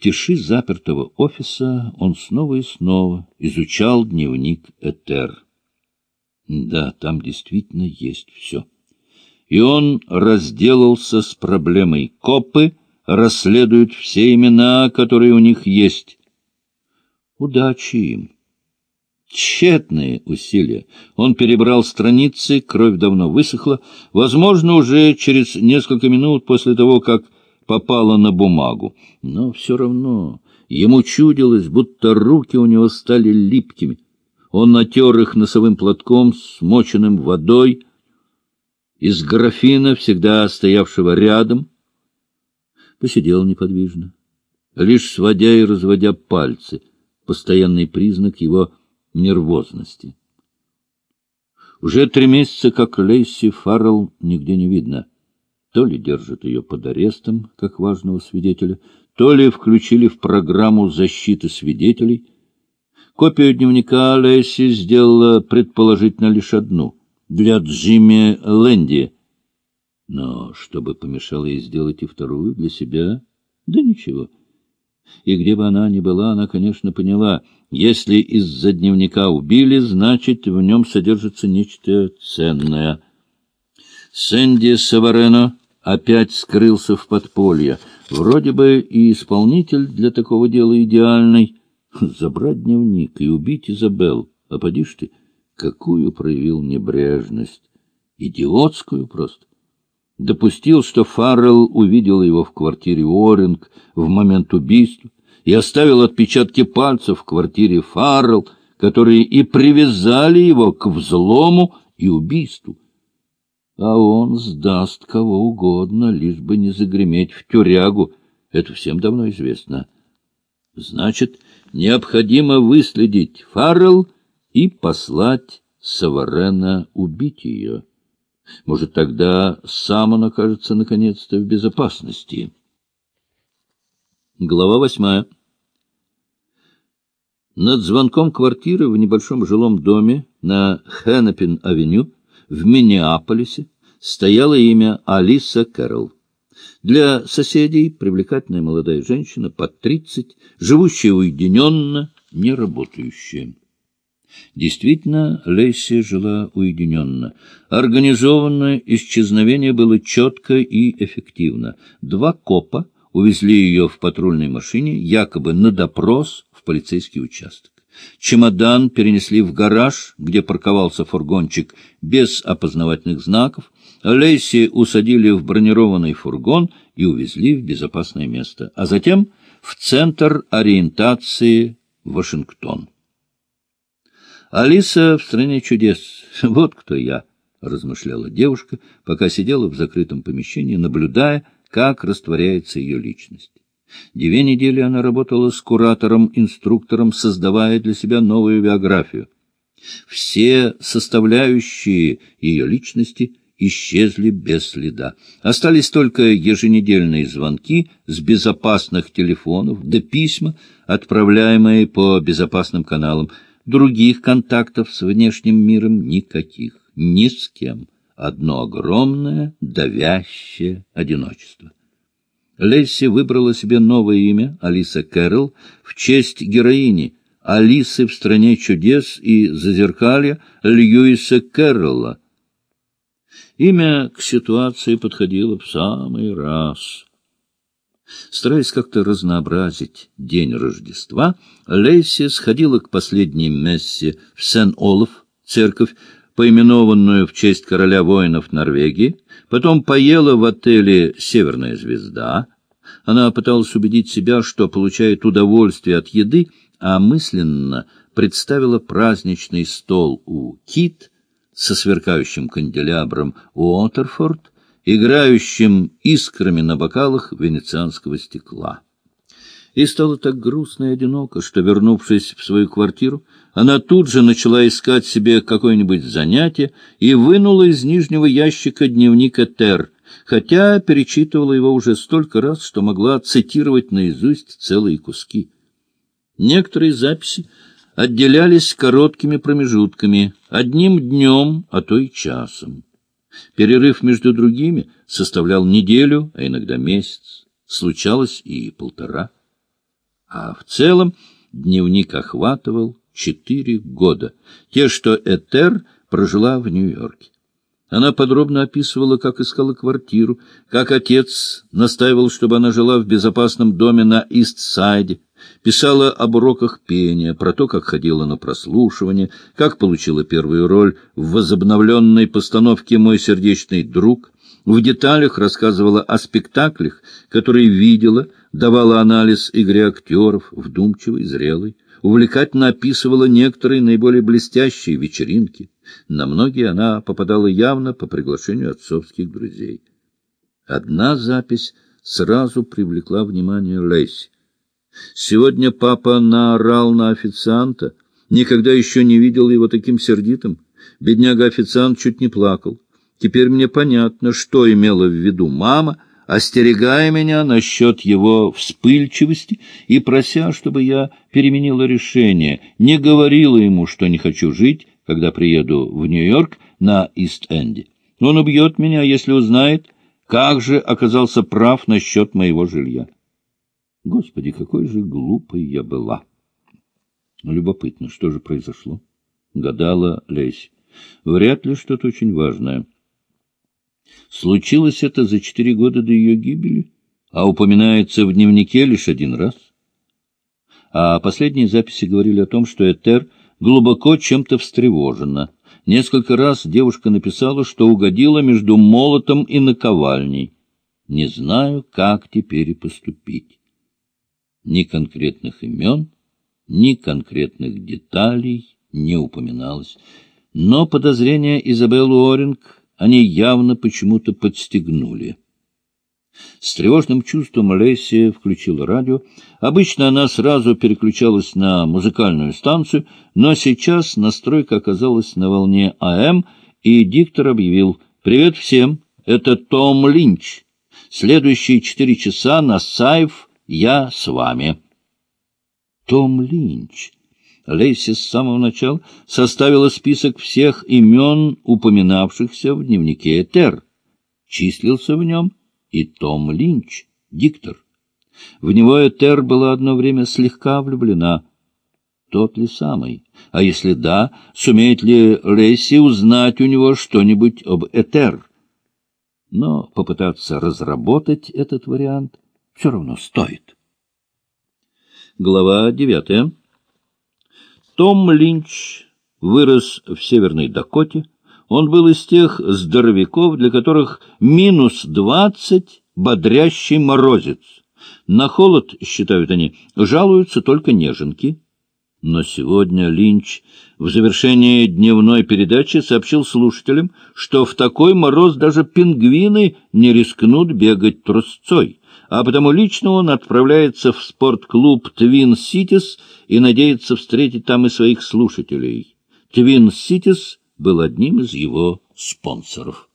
тиши запертого офиса он снова и снова изучал дневник Этер. Да, там действительно есть все. И он разделался с проблемой. Копы расследуют все имена, которые у них есть. Удачи им! Тщетные усилия. Он перебрал страницы, кровь давно высохла, возможно, уже через несколько минут после того, как попала на бумагу. Но все равно ему чудилось, будто руки у него стали липкими. Он натер их носовым платком, смоченным водой, из графина, всегда стоявшего рядом. Посидел неподвижно, лишь сводя и разводя пальцы, постоянный признак его нервозности. Уже три месяца, как Лейси Фаррелл, нигде не видно. То ли держат ее под арестом, как важного свидетеля, то ли включили в программу защиты свидетелей. Копию дневника Лейси сделала предположительно лишь одну — для Джимми Лэнди. Но чтобы помешало ей сделать и вторую для себя, да ничего — и где бы она ни была, она, конечно, поняла, если из-за дневника убили, значит, в нем содержится нечто ценное. Сэнди Саварено опять скрылся в подполье. Вроде бы и исполнитель для такого дела идеальный. Забрать дневник и убить Изабел. А поди ж ты, какую проявил небрежность. Идиотскую просто допустил, что Фаррелл увидел его в квартире Уоринг в момент убийства и оставил отпечатки пальцев в квартире Фаррелл, которые и привязали его к взлому и убийству. А он сдаст кого угодно, лишь бы не загреметь в тюрягу. Это всем давно известно. Значит, необходимо выследить Фаррелл и послать Саварена убить ее. Может, тогда сам он окажется наконец-то в безопасности. Глава восьмая. Над звонком квартиры в небольшом жилом доме на Хеннепин-авеню в Миннеаполисе стояло имя Алиса Кэрролл. Для соседей привлекательная молодая женщина под тридцать, живущая уединенно, не работающая. Действительно, Лейси жила уединенно. Организованное исчезновение было четко и эффективно. Два копа увезли ее в патрульной машине, якобы на допрос в полицейский участок. Чемодан перенесли в гараж, где парковался фургончик без опознавательных знаков. Лейси усадили в бронированный фургон и увезли в безопасное место, а затем в центр ориентации Вашингтон. Алиса в стране чудес. Вот кто я, — размышляла девушка, пока сидела в закрытом помещении, наблюдая, как растворяется ее личность. Две недели она работала с куратором-инструктором, создавая для себя новую биографию. Все составляющие ее личности исчезли без следа. Остались только еженедельные звонки с безопасных телефонов да письма, отправляемые по безопасным каналам — Других контактов с внешним миром никаких, ни с кем. Одно огромное, давящее одиночество. Лесси выбрала себе новое имя, Алиса Кэрролл, в честь героини Алисы в «Стране чудес» и «Зазеркалья» Льюиса Кэрролла. Имя к ситуации подходило в самый раз. Стараясь как-то разнообразить день Рождества, Лейси сходила к последней мессе в Сен-Олаф, церковь, поименованную в честь короля воинов Норвегии, потом поела в отеле «Северная звезда». Она пыталась убедить себя, что получает удовольствие от еды, а мысленно представила праздничный стол у Кит со сверкающим канделябром Уотерфорд, играющим искрами на бокалах венецианского стекла. И стало так грустно и одиноко, что, вернувшись в свою квартиру, она тут же начала искать себе какое-нибудь занятие и вынула из нижнего ящика дневник Этер, хотя перечитывала его уже столько раз, что могла цитировать наизусть целые куски. Некоторые записи отделялись короткими промежутками, одним днем, а то и часом. Перерыв между другими составлял неделю, а иногда месяц, случалось и полтора. А в целом дневник охватывал четыре года, те, что Этер прожила в Нью-Йорке. Она подробно описывала, как искала квартиру, как отец настаивал, чтобы она жила в безопасном доме на Ист-Сайде, писала об уроках пения, про то, как ходила на прослушивание, как получила первую роль в возобновленной постановке «Мой сердечный друг», в деталях рассказывала о спектаклях, которые видела, давала анализ игре актеров, вдумчивый, зрелый, увлекательно описывала некоторые наиболее блестящие вечеринки. На многие она попадала явно по приглашению отцовских друзей. Одна запись сразу привлекла внимание Лейси. Сегодня папа наорал на официанта. Никогда еще не видел его таким сердитым. Бедняга-официант чуть не плакал. Теперь мне понятно, что имела в виду мама, остерегая меня насчет его вспыльчивости и прося, чтобы я переменила решение, не говорила ему, что не хочу жить, когда приеду в Нью-Йорк на Ист-Энде. Он убьет меня, если узнает, как же оказался прав насчет моего жилья. Господи, какой же глупой я была! Любопытно, что же произошло? Гадала Лесь. Вряд ли что-то очень важное. Случилось это за четыре года до ее гибели, а упоминается в дневнике лишь один раз. А последние записи говорили о том, что Этер глубоко чем-то встревожена. Несколько раз девушка написала, что угодила между молотом и наковальней. Не знаю, как теперь и поступить ни конкретных имен, ни конкретных деталей не упоминалось. Но подозрения Изабеллу Оринг они явно почему-то подстегнули. С тревожным чувством Лессия включила радио. Обычно она сразу переключалась на музыкальную станцию, но сейчас настройка оказалась на волне АМ, и диктор объявил «Привет всем, это Том Линч. Следующие четыре часа на Сайф я с вами. Том Линч. Лейси с самого начала составила список всех имен, упоминавшихся в дневнике Этер. Числился в нем и Том Линч, диктор. В него Этер была одно время слегка влюблена. Тот ли самый? А если да, сумеет ли Лейси узнать у него что-нибудь об Этер? Но попытаться разработать этот вариант — все равно стоит. Глава девятая. Том Линч вырос в Северной Дакоте. Он был из тех здоровяков, для которых минус двадцать — бодрящий морозец. На холод, считают они, жалуются только неженки. Но сегодня Линч в завершении дневной передачи сообщил слушателям, что в такой мороз даже пингвины не рискнут бегать трусцой а потому лично он отправляется в спортклуб «Твин Ситис» и надеется встретить там и своих слушателей. «Твин Ситис» был одним из его спонсоров.